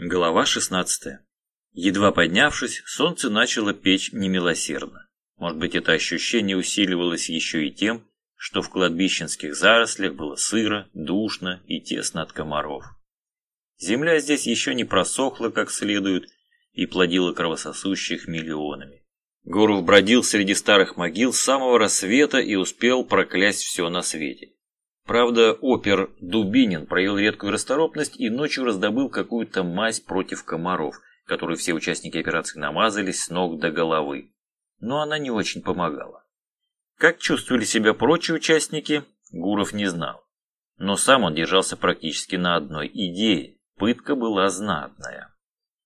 Глава 16. Едва поднявшись, солнце начало печь немилосердно. Может быть, это ощущение усиливалось еще и тем, что в кладбищенских зарослях было сыро, душно и тесно от комаров. Земля здесь еще не просохла как следует и плодила кровососущих миллионами. Гуров бродил среди старых могил с самого рассвета и успел проклясть все на свете. Правда, опер Дубинин проявил редкую расторопность и ночью раздобыл какую-то мазь против комаров, которую все участники операции намазались с ног до головы. Но она не очень помогала. Как чувствовали себя прочие участники, Гуров не знал. Но сам он держался практически на одной идее. Пытка была знатная.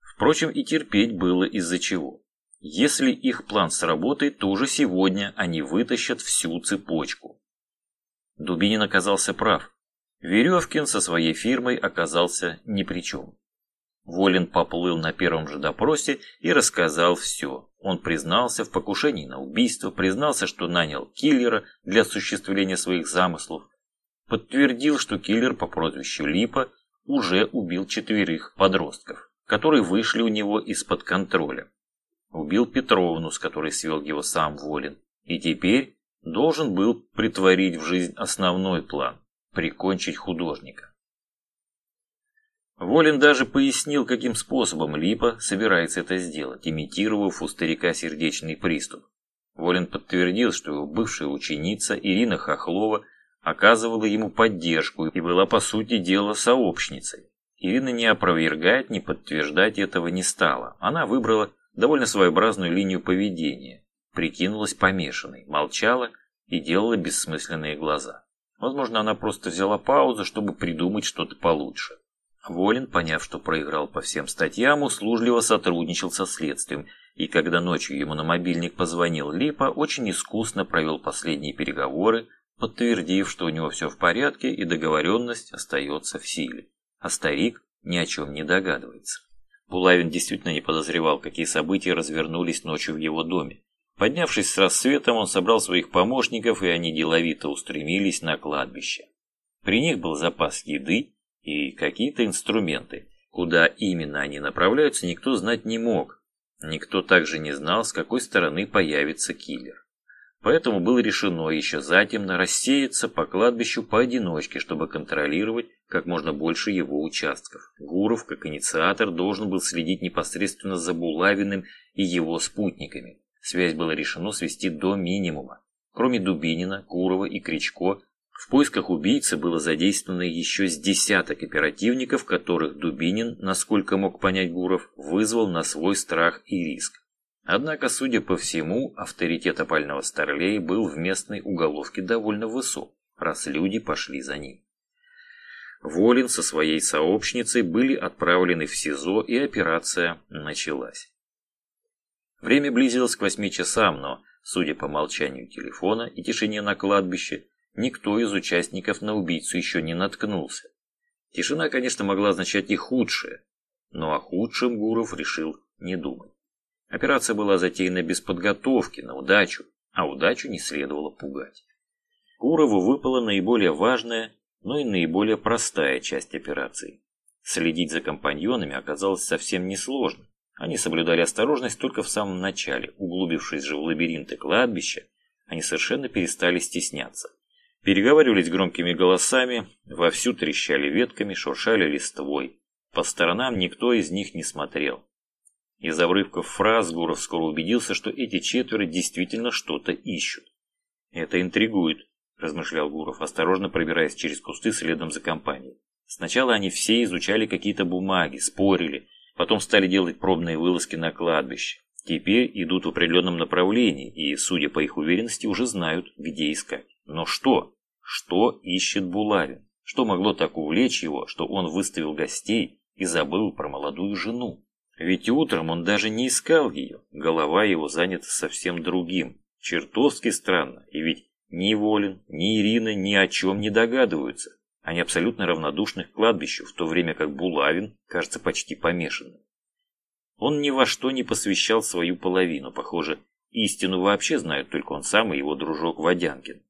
Впрочем, и терпеть было из-за чего. Если их план сработает, то уже сегодня они вытащат всю цепочку. Дубинин оказался прав. Веревкин со своей фирмой оказался ни при чем. Волин поплыл на первом же допросе и рассказал все. Он признался в покушении на убийство, признался, что нанял киллера для осуществления своих замыслов, подтвердил, что киллер по прозвищу Липа уже убил четверых подростков, которые вышли у него из-под контроля. Убил Петровну, с которой свел его сам Волин, и теперь должен был притворить в жизнь основной план – прикончить художника. Волин даже пояснил, каким способом Липа собирается это сделать, имитировав у старика сердечный приступ. Волин подтвердил, что его бывшая ученица Ирина Хохлова оказывала ему поддержку и была по сути дела сообщницей. Ирина не опровергать, не подтверждать этого не стала. Она выбрала довольно своеобразную линию поведения прикинулась помешанной, молчала и делала бессмысленные глаза. Возможно, она просто взяла паузу, чтобы придумать что-то получше. Волин, поняв, что проиграл по всем статьям, услужливо сотрудничал со следствием, и когда ночью ему на мобильник позвонил Липа, очень искусно провел последние переговоры, подтвердив, что у него все в порядке и договоренность остается в силе. А старик ни о чем не догадывается. Булавин действительно не подозревал, какие события развернулись ночью в его доме. Поднявшись с рассветом, он собрал своих помощников, и они деловито устремились на кладбище. При них был запас еды и какие-то инструменты. Куда именно они направляются, никто знать не мог. Никто также не знал, с какой стороны появится киллер. Поэтому было решено еще затемно рассеяться по кладбищу поодиночке, чтобы контролировать как можно больше его участков. Гуров, как инициатор, должен был следить непосредственно за Булавиным и его спутниками. Связь было решено свести до минимума. Кроме Дубинина, Курова и Кричко, в поисках убийцы было задействовано еще с десяток оперативников, которых Дубинин, насколько мог понять Гуров, вызвал на свой страх и риск. Однако, судя по всему, авторитет опального старлея был в местной уголовке довольно высок, раз люди пошли за ним. Волин со своей сообщницей были отправлены в СИЗО, и операция началась. Время близилось к восьми часам, но, судя по молчанию телефона и тишине на кладбище, никто из участников на убийцу еще не наткнулся. Тишина, конечно, могла означать и худшее, но о худшем Гуров решил не думать. Операция была затеяна без подготовки, на удачу, а удачу не следовало пугать. Гурову выпала наиболее важная, но и наиболее простая часть операции. Следить за компаньонами оказалось совсем несложно. Они соблюдали осторожность только в самом начале. Углубившись же в лабиринты кладбища, они совершенно перестали стесняться. Переговаривались громкими голосами, вовсю трещали ветками, шуршали листвой. По сторонам никто из них не смотрел. Из обрывков фраз Гуров скоро убедился, что эти четверо действительно что-то ищут. «Это интригует», – размышлял Гуров, осторожно пробираясь через кусты следом за компанией. Сначала они все изучали какие-то бумаги, спорили, Потом стали делать пробные вылазки на кладбище. Теперь идут в определенном направлении и, судя по их уверенности, уже знают, где искать. Но что? Что ищет Булавин? Что могло так увлечь его, что он выставил гостей и забыл про молодую жену? Ведь утром он даже не искал ее, голова его занята совсем другим. Чертовски странно, и ведь ни Волин, ни Ирина ни о чем не догадываются. Они абсолютно равнодушны к кладбищу, в то время как Булавин кажется почти помешанным. Он ни во что не посвящал свою половину, похоже, истину вообще знают только он сам и его дружок Водянкин.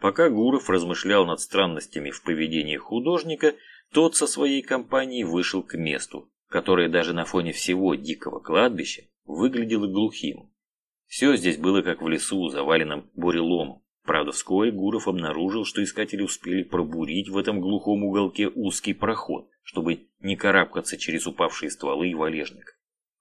Пока Гуров размышлял над странностями в поведении художника, тот со своей компанией вышел к месту, которое даже на фоне всего дикого кладбища выглядело глухим. Все здесь было как в лесу, заваленном буреломом. Правда, вскоре Гуров обнаружил, что искатели успели пробурить в этом глухом уголке узкий проход, чтобы не карабкаться через упавшие стволы и валежник.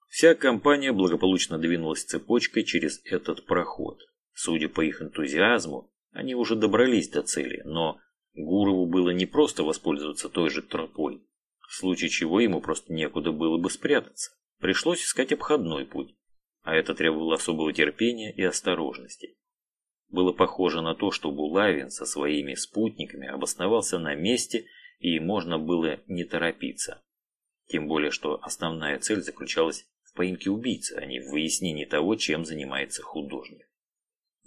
Вся компания благополучно двинулась цепочкой через этот проход. Судя по их энтузиазму, они уже добрались до цели, но Гурову было не просто воспользоваться той же тропой, в случае чего ему просто некуда было бы спрятаться. Пришлось искать обходной путь, а это требовало особого терпения и осторожности. Было похоже на то, что Булавин со своими спутниками обосновался на месте и можно было не торопиться. Тем более, что основная цель заключалась в поимке убийцы, а не в выяснении того, чем занимается художник.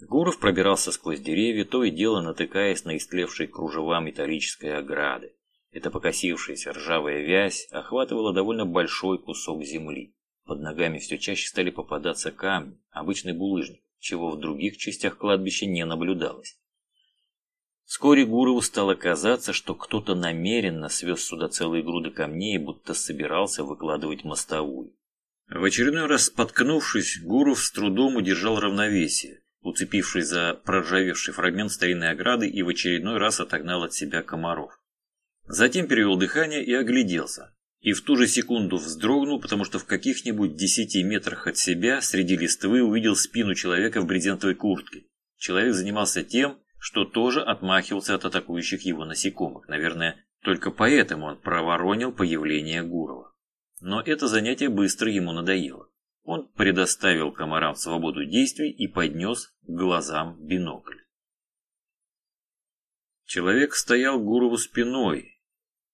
Гуров пробирался сквозь деревья, то и дело натыкаясь на истлевшие кружева металлической ограды. Эта покосившаяся ржавая вязь охватывала довольно большой кусок земли. Под ногами все чаще стали попадаться камни, обычный булыжник, чего в других частях кладбища не наблюдалось. Вскоре Гурову стало казаться, что кто-то намеренно свез сюда целые груды камней, будто собирался выкладывать мостовую. В очередной раз споткнувшись, Гуров с трудом удержал равновесие, уцепившись за проржавевший фрагмент старинной ограды и в очередной раз отогнал от себя комаров. Затем перевел дыхание и огляделся. И в ту же секунду вздрогнул, потому что в каких-нибудь десяти метрах от себя среди листвы увидел спину человека в брезентовой куртке. Человек занимался тем, что тоже отмахивался от атакующих его насекомых. Наверное, только поэтому он проворонил появление Гурова. Но это занятие быстро ему надоело. Он предоставил комарам свободу действий и поднес к глазам бинокль. Человек стоял Гурову спиной.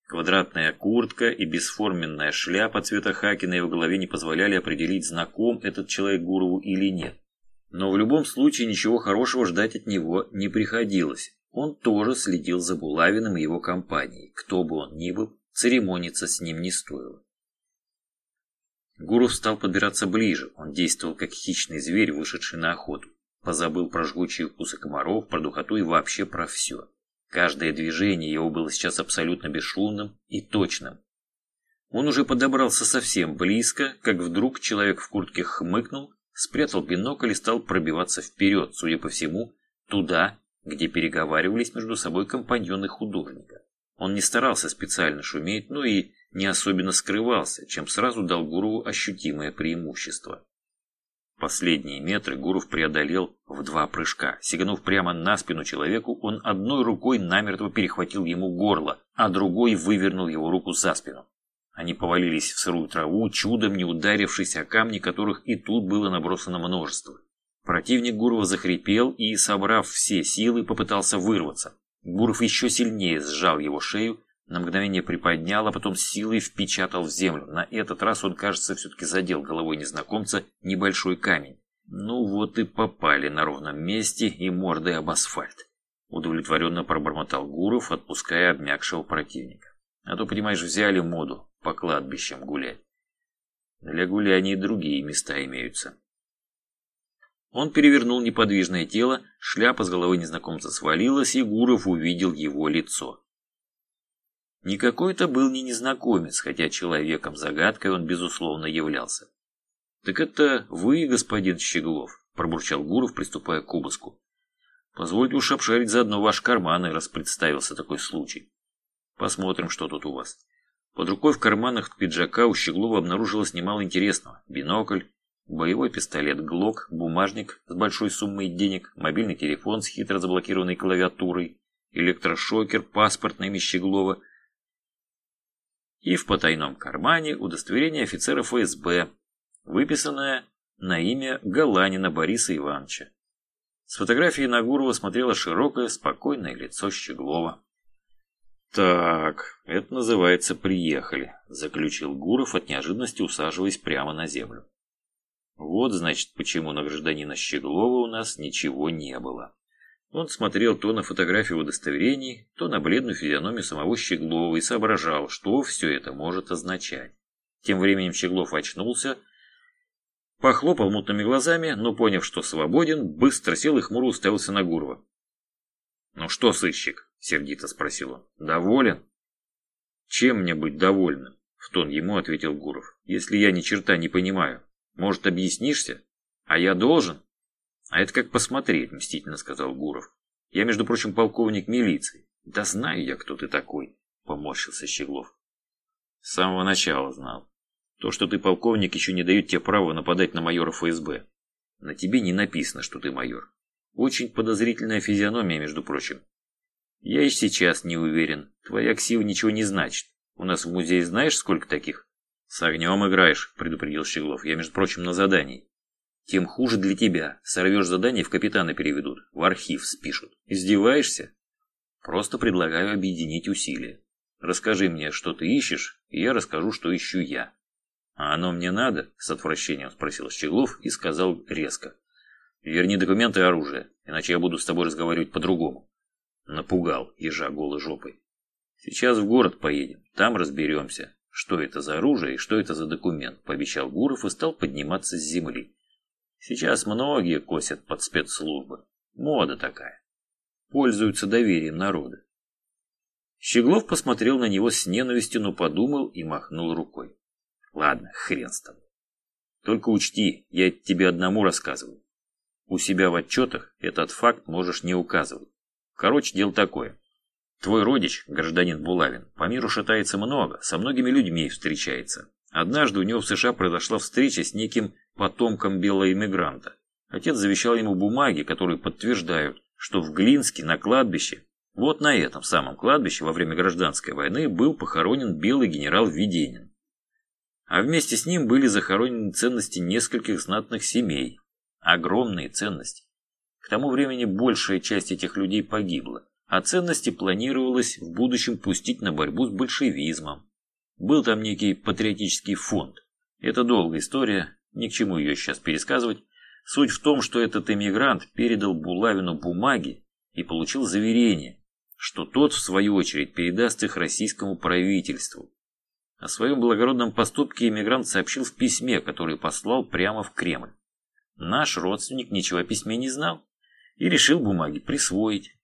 Квадратная куртка и бесформенная шляпа цвета хаки на его голове не позволяли определить, знаком этот человек Гурову или нет. Но в любом случае ничего хорошего ждать от него не приходилось. Он тоже следил за Булавиным и его компанией. Кто бы он ни был, церемониться с ним не стоило. Гуров стал подбираться ближе. Он действовал как хищный зверь, вышедший на охоту. Позабыл про жгучие укусы комаров, про духоту и вообще про все. Каждое движение его было сейчас абсолютно бесшумным и точным. Он уже подобрался совсем близко, как вдруг человек в куртке хмыкнул, спрятал бинокль и стал пробиваться вперед, судя по всему, туда, где переговаривались между собой компаньоны художника. Он не старался специально шуметь, но и не особенно скрывался, чем сразу дал Гурову ощутимое преимущество. Последние метры Гуров преодолел в два прыжка. Сиганув прямо на спину человеку, он одной рукой намертво перехватил ему горло, а другой вывернул его руку за спину. Они повалились в сырую траву, чудом не ударившись о камни, которых и тут было набросано множество. Противник Гурова захрипел и, собрав все силы, попытался вырваться. Гуров еще сильнее сжал его шею на мгновение приподнял, а потом силой впечатал в землю. На этот раз он, кажется, все-таки задел головой незнакомца небольшой камень. Ну вот и попали на ровном месте и мордой об асфальт. Удовлетворенно пробормотал Гуров, отпуская обмякшего противника. А то, понимаешь, взяли моду по кладбищам гулять. Для гуляний другие места имеются. Он перевернул неподвижное тело, шляпа с головы незнакомца свалилась, и Гуров увидел его лицо. Никакой это был не незнакомец, хотя человеком-загадкой он, безусловно, являлся. «Так это вы, господин Щеглов?» – пробурчал Гуров, приступая к обыску. «Позвольте уж обшарить заодно ваш карман, раз представился такой случай. Посмотрим, что тут у вас». Под рукой в карманах пиджака у Щеглова обнаружилось немало интересного. Бинокль, боевой пистолет ГЛОК, бумажник с большой суммой денег, мобильный телефон с хитро заблокированной клавиатурой, электрошокер, паспорт на имя Щеглова – и в потайном кармане удостоверение офицера ФСБ, выписанное на имя Галанина Бориса Ивановича. С фотографии Нагурова смотрело широкое, спокойное лицо Щеглова. «Так, это называется «приехали», — заключил Гуров от неожиданности, усаживаясь прямо на землю. «Вот, значит, почему на гражданина Щеглова у нас ничего не было». Он смотрел то на фотографию удостоверений, то на бледную физиономию самого Щеглова и соображал, что все это может означать. Тем временем Щеглов очнулся, похлопал мутными глазами, но, поняв, что свободен, быстро сел и хмуро уставился на Гурова. «Ну что, сыщик?» — сердито спросил он. «Доволен?» Чем мне быть довольным? В тон ему ответил Гуров. Если я ни черта не понимаю, может объяснишься? А я должен? А это как посмотреть, мстительно сказал Гуров. Я, между прочим, полковник милиции. Да знаю я, кто ты такой, поморщился Щеглов. С самого начала знал. То, что ты полковник, еще не дает тебе права нападать на майора ФСБ. На тебе не написано, что ты майор. Очень подозрительная физиономия, между прочим. Я и сейчас не уверен. Твоя ксива ничего не значит. У нас в музее знаешь, сколько таких? С огнем играешь, предупредил Щеглов. Я, между прочим, на задании. Тем хуже для тебя. Сорвешь задание, в капитана переведут. В архив спишут. Издеваешься? Просто предлагаю объединить усилия. Расскажи мне, что ты ищешь, и я расскажу, что ищу я. А оно мне надо? С отвращением спросил Щеглов и сказал резко. Верни документы и оружие, иначе я буду с тобой разговаривать по-другому. Напугал, ежа голой жопой. Сейчас в город поедем, там разберемся, что это за оружие и что это за документ, пообещал Гуров и стал подниматься с земли. Сейчас многие косят под спецслужбы. Мода такая. Пользуются доверием народа. Щеглов посмотрел на него с ненавистью, но подумал и махнул рукой. Ладно, хрен с тобой. Только учти, я тебе одному рассказываю. У себя в отчетах этот факт можешь не указывать. Короче, дело такое. Твой родич, гражданин Булавин, по миру шатается много, со многими людьми встречается. Однажды у него в США произошла встреча с неким потомком белого иммигранта. Отец завещал ему бумаги, которые подтверждают, что в Глинске на кладбище вот на этом самом кладбище во время гражданской войны был похоронен белый генерал Веденин. А вместе с ним были захоронены ценности нескольких знатных семей. Огромные ценности. К тому времени большая часть этих людей погибла, а ценности планировалось в будущем пустить на борьбу с большевизмом. Был там некий патриотический фонд. Это долгая история, ни к чему ее сейчас пересказывать. Суть в том, что этот эмигрант передал Булавину бумаги и получил заверение, что тот, в свою очередь, передаст их российскому правительству. О своем благородном поступке иммигрант сообщил в письме, которое послал прямо в Кремль. Наш родственник ничего о письме не знал и решил бумаги присвоить.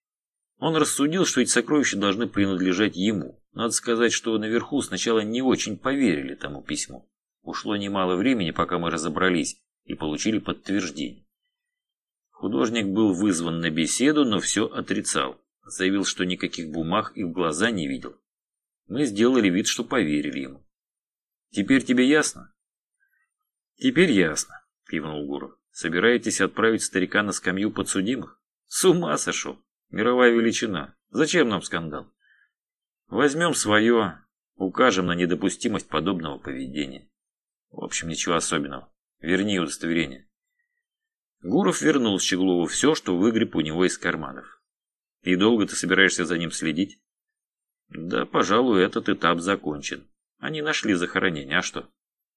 Он рассудил, что эти сокровища должны принадлежать ему. Надо сказать, что наверху сначала не очень поверили тому письму. Ушло немало времени, пока мы разобрались и получили подтверждение. Художник был вызван на беседу, но все отрицал. Заявил, что никаких бумаг и в глаза не видел. Мы сделали вид, что поверили ему. Теперь тебе ясно? Теперь ясно, кивнул Гуров. Собираетесь отправить старика на скамью подсудимых? С ума сошел. Мировая величина. Зачем нам скандал? Возьмем свое, укажем на недопустимость подобного поведения. В общем, ничего особенного. Верни удостоверение. Гуров вернул Щеглову все, что выгреб у него из карманов. И долго ты собираешься за ним следить? Да, пожалуй, этот этап закончен. Они нашли захоронение, а что?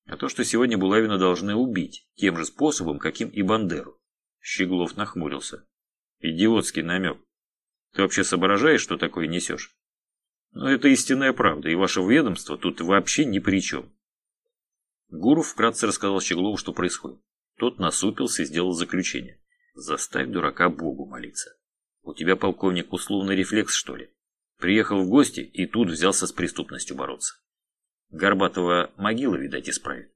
А то, что сегодня Булавина должны убить, тем же способом, каким и Бандеру. Щеглов нахмурился. Идиотский намек. Ты вообще соображаешь, что такое несешь? Но это истинная правда, и ваше ведомство тут вообще ни при чем. Гуров вкратце рассказал Щеглову, что происходит. Тот насупился и сделал заключение. Заставь дурака Богу молиться. У тебя, полковник, условный рефлекс, что ли? Приехал в гости и тут взялся с преступностью бороться. Горбатого могила, видать, исправит.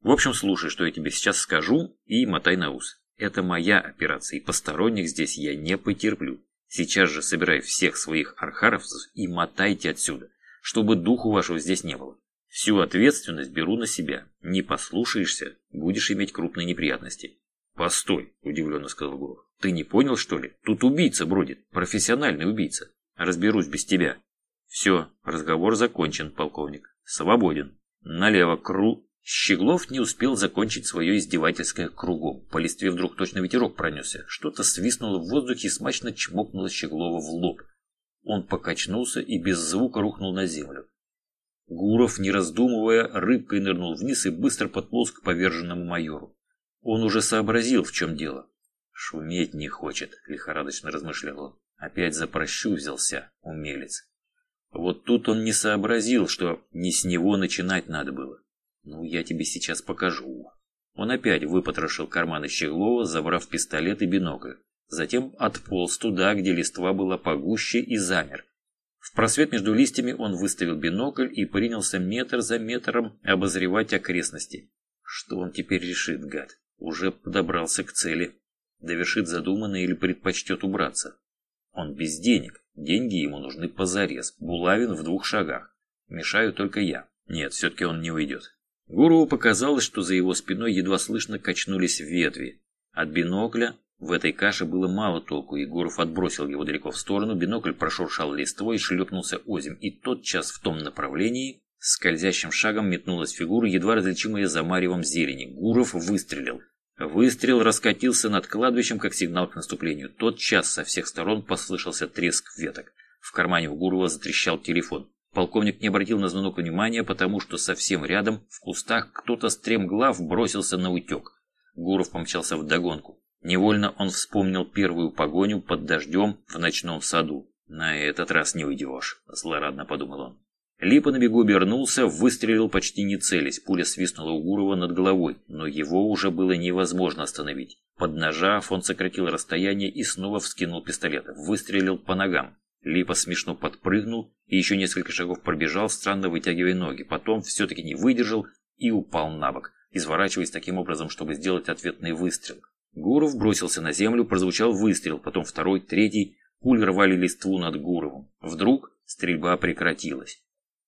В общем, слушай, что я тебе сейчас скажу, и мотай на ус. Это моя операция, и посторонних здесь я не потерплю. Сейчас же собирай всех своих архаровцев и мотайте отсюда, чтобы духу вашего здесь не было. Всю ответственность беру на себя. Не послушаешься, будешь иметь крупные неприятности. «Постой», – удивленно сказал Гуров. «Ты не понял, что ли? Тут убийца бродит, профессиональный убийца. Разберусь без тебя». «Все, разговор закончен, полковник. Свободен. Налево, кру...» Щеглов не успел закончить свое издевательское кругом. По листве вдруг точно ветерок пронесся. Что-то свистнуло в воздухе и смачно чмокнуло Щеглова в лоб. Он покачнулся и без звука рухнул на землю. Гуров, не раздумывая, рыбкой нырнул вниз и быстро подполз к поверженному майору. Он уже сообразил, в чем дело. «Шуметь не хочет», — лихорадочно размышлял он. «Опять за прощу взялся, умелец». Вот тут он не сообразил, что не с него начинать надо было. «Ну, я тебе сейчас покажу». Он опять выпотрошил карманы Щеглова, забрав пистолет и бинокль. Затем отполз туда, где листва была погуще, и замер. В просвет между листьями он выставил бинокль и принялся метр за метром обозревать окрестности. Что он теперь решит, гад? Уже подобрался к цели. Довершит задуманное или предпочтет убраться. Он без денег. Деньги ему нужны позарез. Булавин в двух шагах. Мешаю только я. Нет, все-таки он не уйдет. Гурову показалось, что за его спиной едва слышно качнулись ветви. От бинокля в этой каше было мало толку, и Гуров отбросил его далеко в сторону, бинокль прошуршал листвой шлепнулся озим, и тотчас в том направлении скользящим шагом метнулась фигура, едва различимая за маревом зелени. Гуров выстрелил. Выстрел раскатился над кладбищем, как сигнал к наступлению. Тот час со всех сторон послышался треск веток. В кармане у Гурова затрещал телефон. Полковник не обратил на звонок внимания, потому что совсем рядом, в кустах, кто-то стремглав бросился на утек. Гуров помчался в догонку. Невольно он вспомнил первую погоню под дождем в ночном саду. «На этот раз не уйдешь», – злорадно подумал он. Липа на бегу обернулся, выстрелил почти не целясь. Пуля свистнула у Гурова над головой, но его уже было невозможно остановить. Поднажав, он сократил расстояние и снова вскинул пистолет. Выстрелил по ногам. Липа смешно подпрыгнул и еще несколько шагов пробежал, странно вытягивая ноги. Потом все-таки не выдержал и упал на бок, изворачиваясь таким образом, чтобы сделать ответный выстрел. Гуров бросился на землю, прозвучал выстрел, потом второй, третий. Пули рвали листву над Гуровым. Вдруг стрельба прекратилась.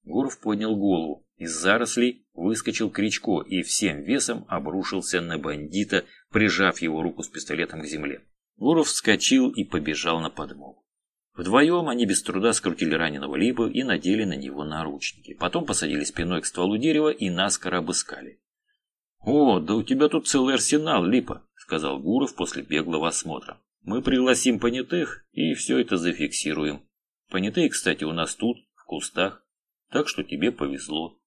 Гуров поднял голову. Из зарослей выскочил Кричко и всем весом обрушился на бандита, прижав его руку с пистолетом к земле. Гуров вскочил и побежал на подмогу. Вдвоем они без труда скрутили раненого Липа и надели на него наручники. Потом посадили спиной к стволу дерева и наскоро обыскали. «О, да у тебя тут целый арсенал, Липа», — сказал Гуров после беглого осмотра. «Мы пригласим понятых и все это зафиксируем. Понятые, кстати, у нас тут, в кустах, так что тебе повезло».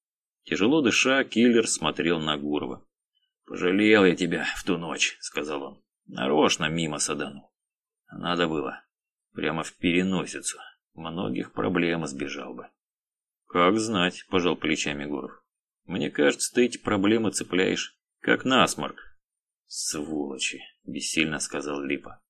Тяжело дыша, киллер смотрел на Гурова. «Пожалел я тебя в ту ночь», — сказал он. «Нарочно мимо саданул. Надо было». Прямо в переносицу. Многих проблем избежал бы. Как знать, пожал плечами Гуров. Мне кажется, ты эти проблемы цепляешь, как насморк. Сволочи, бессильно сказал Липа.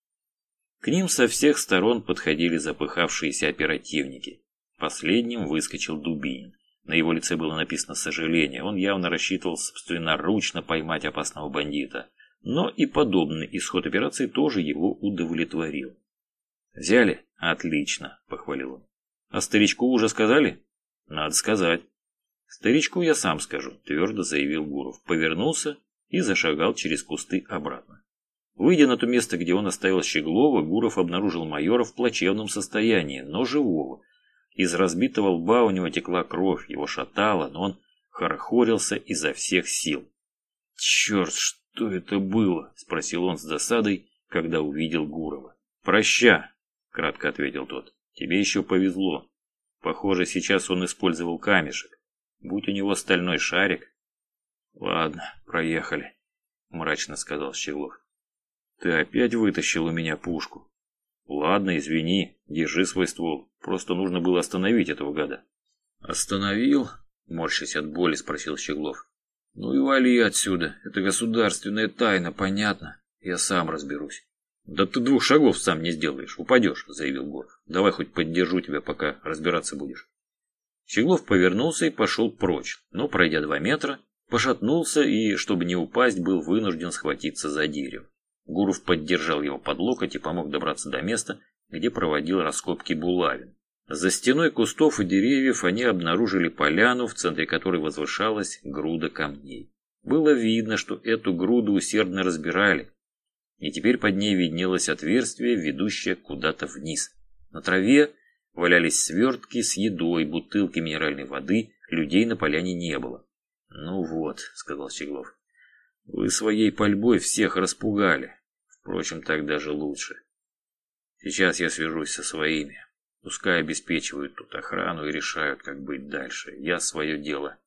К ним со всех сторон подходили запыхавшиеся оперативники. Последним выскочил Дубинин. На его лице было написано «сожаление». Он явно рассчитывал собственноручно поймать опасного бандита. Но и подобный исход операции тоже его удовлетворил. «Взяли? Отлично», — похвалил он. «А старичку уже сказали?» «Надо сказать». «Старичку я сам скажу», — твердо заявил Гуров. Повернулся и зашагал через кусты обратно. Выйдя на то место, где он оставил Щеглова, Гуров обнаружил майора в плачевном состоянии, но живого. Из разбитого лба у него текла кровь, его шатало, но он хорохорился изо всех сил. «Черт, что это было?» – спросил он с досадой, когда увидел Гурова. «Проща!» кратко ответил тот. Тебе еще повезло. Похоже, сейчас он использовал камешек. Будь у него стальной шарик. Ладно, проехали, мрачно сказал Щеглов. Ты опять вытащил у меня пушку. Ладно, извини, держи свой ствол. Просто нужно было остановить этого гада. Остановил? Морщась от боли, спросил Щеглов. Ну и вали отсюда. Это государственная тайна, понятно. Я сам разберусь. «Да ты двух шагов сам не сделаешь, упадешь», — заявил Гуров. «Давай хоть поддержу тебя, пока разбираться будешь». Щеглов повернулся и пошел прочь, но, пройдя два метра, пошатнулся и, чтобы не упасть, был вынужден схватиться за дерево. Гуров поддержал его под локоть и помог добраться до места, где проводил раскопки Булавин. За стеной кустов и деревьев они обнаружили поляну, в центре которой возвышалась груда камней. Было видно, что эту груду усердно разбирали, и теперь под ней виднелось отверстие, ведущее куда-то вниз. На траве валялись свертки с едой, бутылки минеральной воды, людей на поляне не было. «Ну вот», — сказал Щеглов, — «вы своей пальбой всех распугали. Впрочем, так даже лучше. Сейчас я свяжусь со своими. Пускай обеспечивают тут охрану и решают, как быть дальше. Я свое дело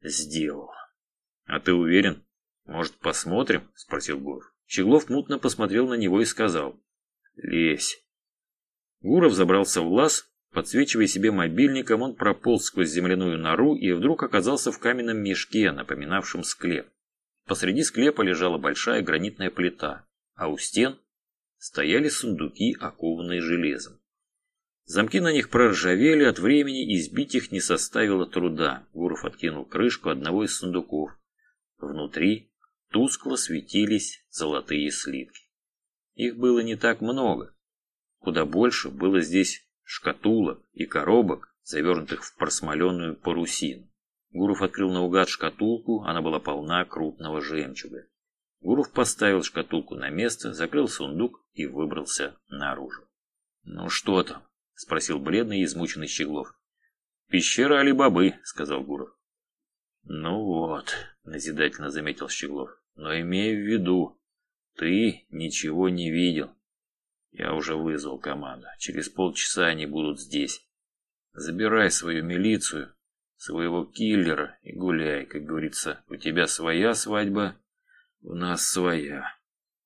сделал». «А ты уверен? Может, посмотрим?» — спросил Гуров. Щеглов мутно посмотрел на него и сказал «Лезь». Гуров забрался в лаз, подсвечивая себе мобильником, он прополз сквозь земляную нору и вдруг оказался в каменном мешке, напоминавшем склеп. Посреди склепа лежала большая гранитная плита, а у стен стояли сундуки, окованные железом. Замки на них проржавели от времени, и сбить их не составило труда. Гуров откинул крышку одного из сундуков. Внутри тускло светились золотые слитки. Их было не так много. Куда больше было здесь шкатулок и коробок, завернутых в просмоленную парусину. Гуров открыл наугад шкатулку, она была полна крупного жемчуга. Гуров поставил шкатулку на место, закрыл сундук и выбрался наружу. «Ну что там?» — спросил бледный и измученный Щеглов. «Пещера Али-Бабы», — сказал Гуров. «Ну вот», — назидательно заметил Щеглов, — «но имей в виду, ты ничего не видел. Я уже вызвал команду. Через полчаса они будут здесь. Забирай свою милицию, своего киллера и гуляй, как говорится. У тебя своя свадьба, у нас своя.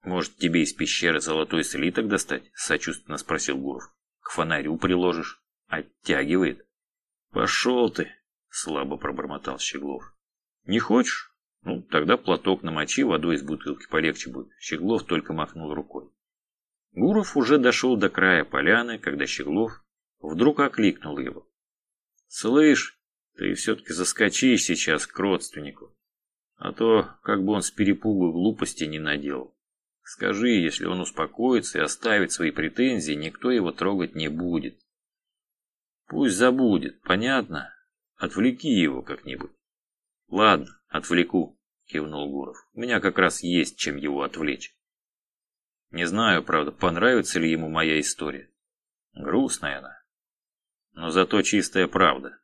Может, тебе из пещеры золотой слиток достать? Сочувственно спросил Гуров. К фонарю приложишь. Оттягивает. Пошел ты, слабо пробормотал Щеглов. Не хочешь? Ну, тогда платок намочи, водой из бутылки полегче будет. Щеглов только махнул рукой. Гуров уже дошел до края поляны, когда Щеглов вдруг окликнул его. «Слышь, ты все-таки заскочишь сейчас к родственнику, а то как бы он с перепугу глупости не наделал. Скажи, если он успокоится и оставит свои претензии, никто его трогать не будет. Пусть забудет, понятно? Отвлеки его как-нибудь. Ладно, отвлеку, кивнул Гуров. У меня как раз есть чем его отвлечь. Не знаю, правда, понравится ли ему моя история. Грустная она. Но зато чистая правда.